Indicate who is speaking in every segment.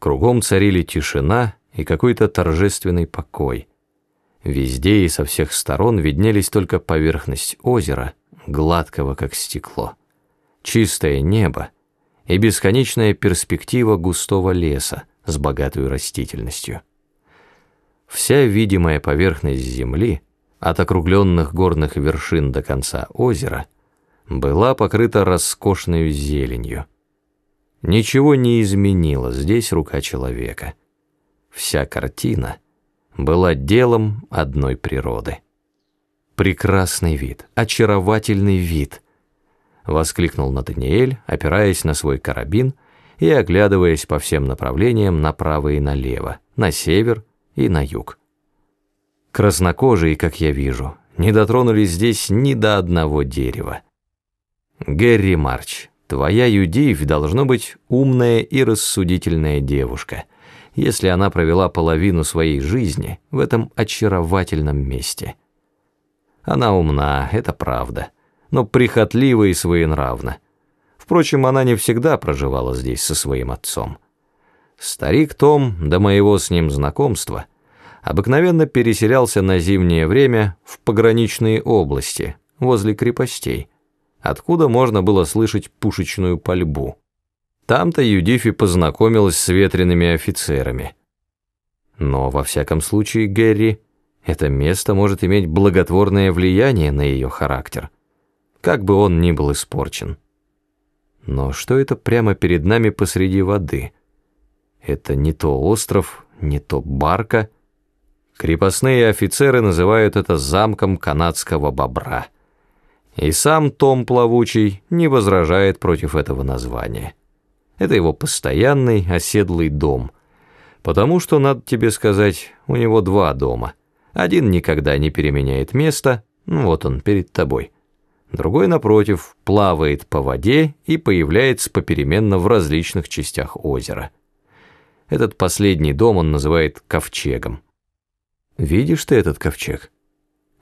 Speaker 1: Кругом царили тишина и какой-то торжественный покой. Везде и со всех сторон виднелись только поверхность озера, гладкого как стекло, чистое небо и бесконечная перспектива густого леса с богатой растительностью. Вся видимая поверхность земли, от округленных горных вершин до конца озера, была покрыта роскошной зеленью. Ничего не изменила здесь рука человека. Вся картина была делом одной природы. «Прекрасный вид, очаровательный вид!» — воскликнул Натаниэль, опираясь на свой карабин и оглядываясь по всем направлениям направо и налево, на север и на юг. Краснокожие, как я вижу, не дотронулись здесь ни до одного дерева. Гэри Марч, Твоя Юдивь должно быть умная и рассудительная девушка, если она провела половину своей жизни в этом очаровательном месте. Она умна, это правда, но прихотлива и своенравна. Впрочем, она не всегда проживала здесь со своим отцом. Старик Том, до моего с ним знакомства, обыкновенно переселялся на зимнее время в пограничные области, возле крепостей, откуда можно было слышать пушечную пальбу. Там-то Юдифи познакомилась с ветреными офицерами. Но, во всяком случае, Гэри, это место может иметь благотворное влияние на ее характер, как бы он ни был испорчен. Но что это прямо перед нами посреди воды? Это не то остров, не то барка. Крепостные офицеры называют это замком канадского бобра — и сам Том Плавучий не возражает против этого названия. Это его постоянный оседлый дом. Потому что, надо тебе сказать, у него два дома. Один никогда не переменяет место, ну вот он перед тобой. Другой, напротив, плавает по воде и появляется попеременно в различных частях озера. Этот последний дом он называет ковчегом. Видишь ты этот ковчег?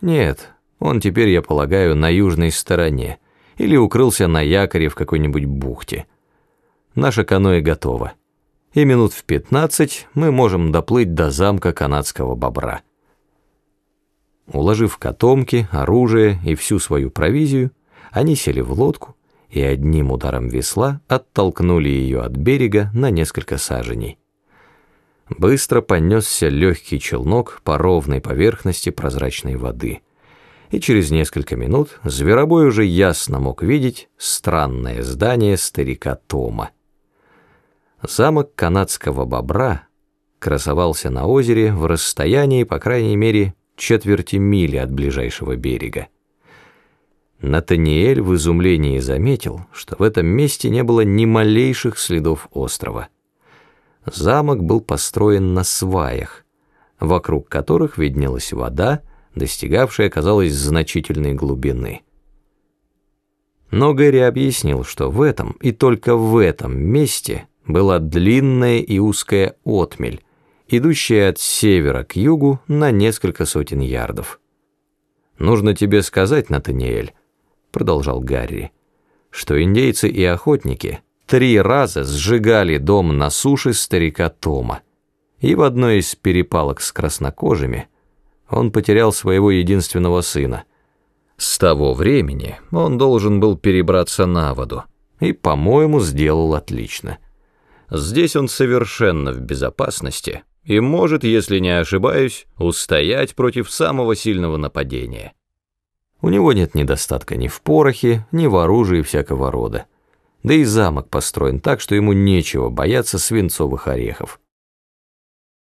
Speaker 1: Нет, он теперь, я полагаю, на южной стороне или укрылся на якоре в какой-нибудь бухте. Наше каноэ готово. И минут в пятнадцать мы можем доплыть до замка канадского бобра. Уложив котомки, оружие и всю свою провизию, они сели в лодку и одним ударом весла оттолкнули ее от берега на несколько саженей. Быстро понесся легкий челнок по ровной поверхности прозрачной воды — и через несколько минут Зверобой уже ясно мог видеть странное здание старика Тома. Замок канадского бобра красовался на озере в расстоянии, по крайней мере, четверти мили от ближайшего берега. Натаниэль в изумлении заметил, что в этом месте не было ни малейших следов острова. Замок был построен на сваях, вокруг которых виднелась вода, достигавшая, казалось, значительной глубины. Но Гэри объяснил, что в этом и только в этом месте была длинная и узкая отмель, идущая от севера к югу на несколько сотен ярдов. «Нужно тебе сказать, Натаниэль», — продолжал Гарри, «что индейцы и охотники три раза сжигали дом на суше старика Тома, и в одной из перепалок с краснокожими — он потерял своего единственного сына. С того времени он должен был перебраться на воду, и, по-моему, сделал отлично. Здесь он совершенно в безопасности и может, если не ошибаюсь, устоять против самого сильного нападения. У него нет недостатка ни в порохе, ни в оружии всякого рода. Да и замок построен так, что ему нечего бояться свинцовых орехов.